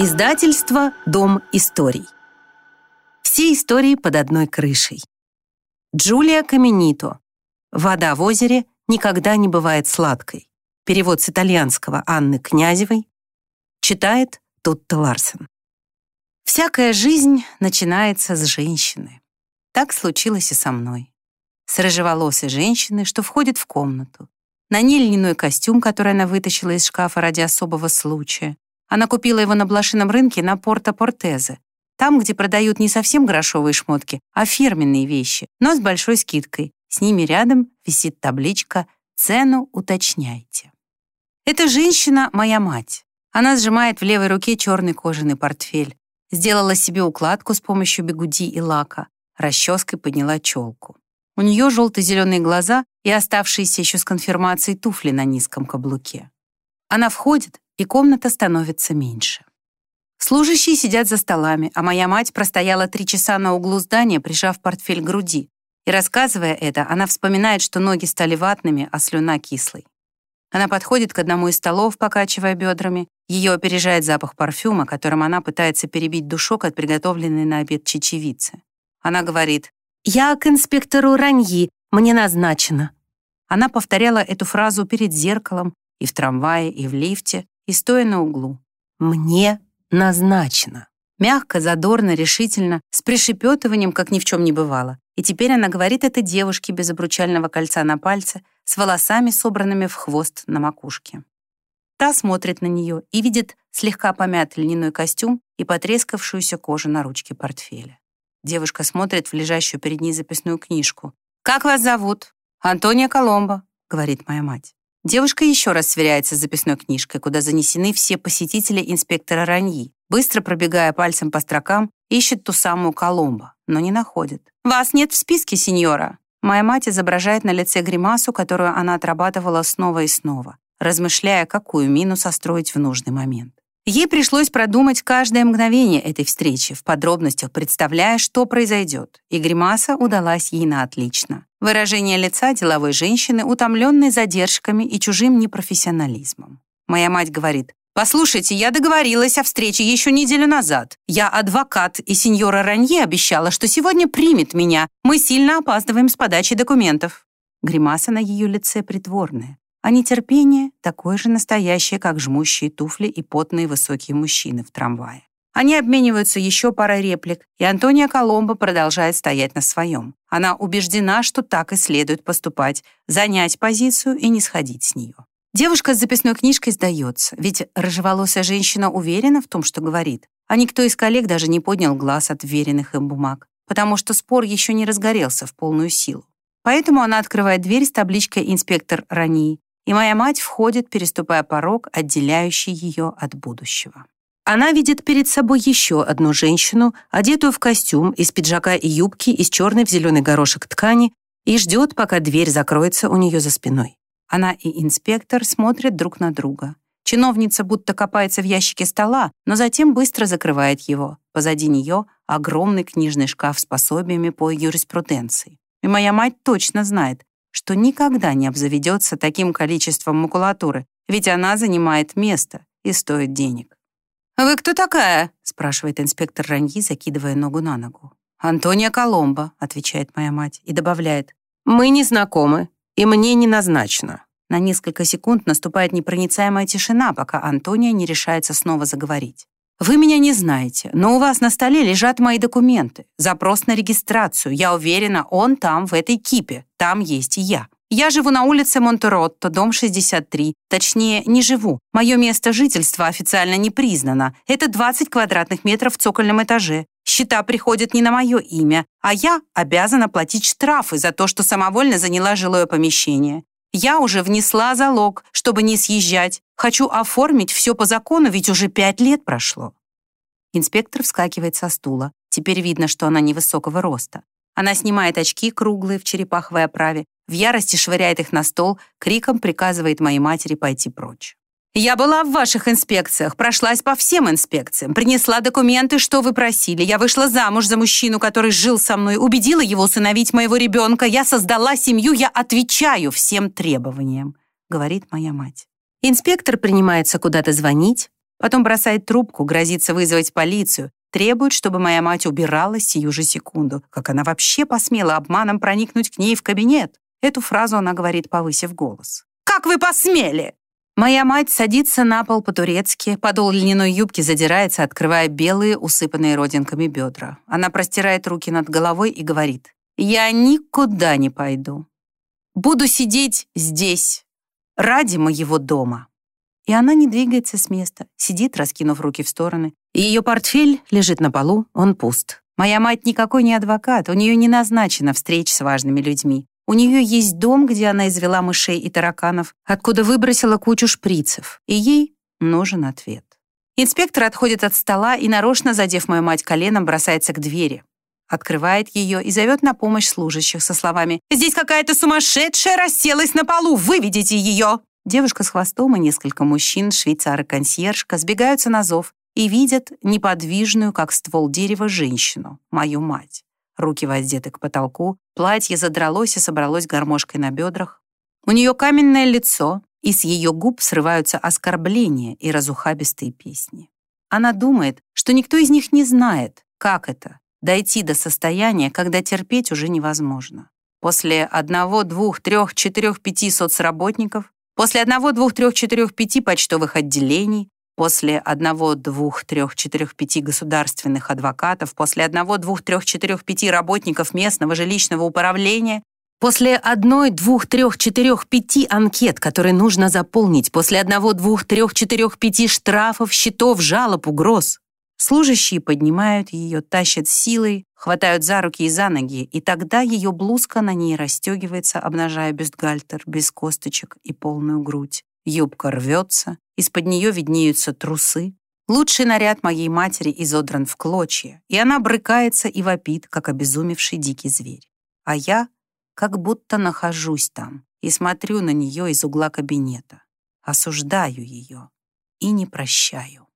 Издательство «Дом историй». Все истории под одной крышей. Джулия Каменито. «Вода в озере никогда не бывает сладкой». Перевод с итальянского Анны Князевой. Читает Тутта Ларсен. Всякая жизнь начинается с женщины. Так случилось и со мной. С рыжеволосой женщины, что входит в комнату. На ней льняной костюм, который она вытащила из шкафа ради особого случая. Она купила его на блошином рынке на Порто-Портезе, там, где продают не совсем грошовые шмотки, а фирменные вещи, но с большой скидкой. С ними рядом висит табличка «Цену уточняйте». Эта женщина — моя мать. Она сжимает в левой руке черный кожаный портфель. Сделала себе укладку с помощью бегуди и лака. Расческой подняла челку. У нее желто-зеленые глаза и оставшиеся еще с конфирмацией туфли на низком каблуке. Она входит, и комната становится меньше. Служащие сидят за столами, а моя мать простояла три часа на углу здания, прижав портфель к груди. И рассказывая это, она вспоминает, что ноги стали ватными, а слюна кислой. Она подходит к одному из столов, покачивая бедрами. Ее опережает запах парфюма, которым она пытается перебить душок от приготовленной на обед чечевицы. Она говорит «Я к инспектору Раньи, мне назначено». Она повторяла эту фразу перед зеркалом, и в трамвае, и в лифте, и стоя на углу. «Мне назначено». Мягко, задорно, решительно, с пришепетыванием, как ни в чем не бывало. И теперь она говорит это девушке без обручального кольца на пальце, с волосами, собранными в хвост на макушке. Та смотрит на нее и видит слегка помятый льняной костюм и потрескавшуюся кожу на ручке портфеля. Девушка смотрит в лежащую перед ней записную книжку. «Как вас зовут?» «Антония Коломбо», — говорит моя мать. Девушка еще раз сверяется с записной книжкой, куда занесены все посетители инспектора Раньи. Быстро пробегая пальцем по строкам, ищет ту самую Коломбо, но не находит. «Вас нет в списке, сеньора!» Моя мать изображает на лице гримасу, которую она отрабатывала снова и снова, размышляя, какую мину состроить в нужный момент. Ей пришлось продумать каждое мгновение этой встречи, в подробностях представляя, что произойдет, и гримаса удалась ей на отлично. Выражение лица деловой женщины, утомленной задержками и чужим непрофессионализмом. Моя мать говорит, «Послушайте, я договорилась о встрече еще неделю назад. Я адвокат, и сеньора Ранье обещала, что сегодня примет меня. Мы сильно опаздываем с подачей документов». Гримаса на ее лице притворная а нетерпение такое же настоящее, как жмущие туфли и потные высокие мужчины в трамвае. Они обмениваются еще парой реплик, и Антония Коломбо продолжает стоять на своем. Она убеждена, что так и следует поступать, занять позицию и не сходить с нее. Девушка с записной книжкой сдается, ведь рыжеволосая женщина уверена в том, что говорит, а никто из коллег даже не поднял глаз от веренных им бумаг, потому что спор еще не разгорелся в полную силу. Поэтому она открывает дверь с табличкой «Инспектор Рании» и моя мать входит, переступая порог, отделяющий ее от будущего. Она видит перед собой еще одну женщину, одетую в костюм из пиджака и юбки из черной в зеленый горошек ткани, и ждет, пока дверь закроется у нее за спиной. Она и инспектор смотрят друг на друга. Чиновница будто копается в ящике стола, но затем быстро закрывает его. Позади нее огромный книжный шкаф с пособиями по юриспруденции. И моя мать точно знает, что никогда не обзаведется таким количеством макулатуры, ведь она занимает место и стоит денег. «Вы кто такая?» — спрашивает инспектор Раньи, закидывая ногу на ногу. «Антония Коломбо», — отвечает моя мать и добавляет. «Мы не знакомы, и мне не назначено». На несколько секунд наступает непроницаемая тишина, пока Антония не решается снова заговорить. Вы меня не знаете, но у вас на столе лежат мои документы. Запрос на регистрацию. Я уверена, он там, в этой кипе. Там есть и я. Я живу на улице Монтеротто, дом 63. Точнее, не живу. Мое место жительства официально не признано. Это 20 квадратных метров в цокольном этаже. Счета приходят не на мое имя, а я обязана платить штрафы за то, что самовольно заняла жилое помещение. Я уже внесла залог, чтобы не съезжать. Хочу оформить все по закону, ведь уже пять лет прошло. Инспектор вскакивает со стула. Теперь видно, что она невысокого роста. Она снимает очки круглые в черепаховой оправе, в ярости швыряет их на стол, криком приказывает моей матери пойти прочь. «Я была в ваших инспекциях, прошлась по всем инспекциям, принесла документы, что вы просили. Я вышла замуж за мужчину, который жил со мной, убедила его усыновить моего ребенка. Я создала семью, я отвечаю всем требованиям», — говорит моя мать. Инспектор принимается куда-то звонить, Потом бросает трубку, грозится вызвать полицию, требует, чтобы моя мать убиралась сию же секунду. Как она вообще посмела обманом проникнуть к ней в кабинет? Эту фразу она говорит, повысив голос. «Как вы посмели?» Моя мать садится на пол по-турецки, подол льняной юбки задирается, открывая белые, усыпанные родинками бедра. Она простирает руки над головой и говорит, «Я никуда не пойду. Буду сидеть здесь, ради моего дома». И она не двигается с места, сидит, раскинув руки в стороны. Ее портфель лежит на полу, он пуст. Моя мать никакой не адвокат, у нее не назначена встреч с важными людьми. У нее есть дом, где она извела мышей и тараканов, откуда выбросила кучу шприцев, и ей нужен ответ. Инспектор отходит от стола и, нарочно задев мою мать коленом, бросается к двери. Открывает ее и зовет на помощь служащих со словами «Здесь какая-то сумасшедшая расселась на полу, выведите ее!» Девушка с хвостом и несколько мужчин, швейцар и консьержка, сбегаются на зов и видят неподвижную, как ствол дерева, женщину, мою мать руки воздеты к потолку, платье задралось и собралось гармошкой на бедрах. У нее каменное лицо, и с ее губ срываются оскорбления и разухабистые песни. Она думает, что никто из них не знает, как это — дойти до состояния, когда терпеть уже невозможно. После одного, двух, трех, четырех, пяти соцработников, после одного, двух, трех, четырех, пяти почтовых отделений, После одного, двух, трех, четырех, пяти государственных адвокатов, после одного, двух, трех, четырех, пяти работников местного жилищного управления, после одной, двух, трех, четырех, пяти анкет, которые нужно заполнить, после одного, двух, трех, четырех, пяти штрафов, счетов, жалоб, угроз. Служащие поднимают ее, тащат силой, хватают за руки и за ноги, и тогда ее блузка на ней расстегивается, обнажая бюстгальтер без косточек и полную грудь. Юбка рвется, из-под нее виднеются трусы. Лучший наряд моей матери изодран в клочья, и она брыкается и вопит, как обезумевший дикий зверь. А я как будто нахожусь там и смотрю на нее из угла кабинета, осуждаю ее и не прощаю.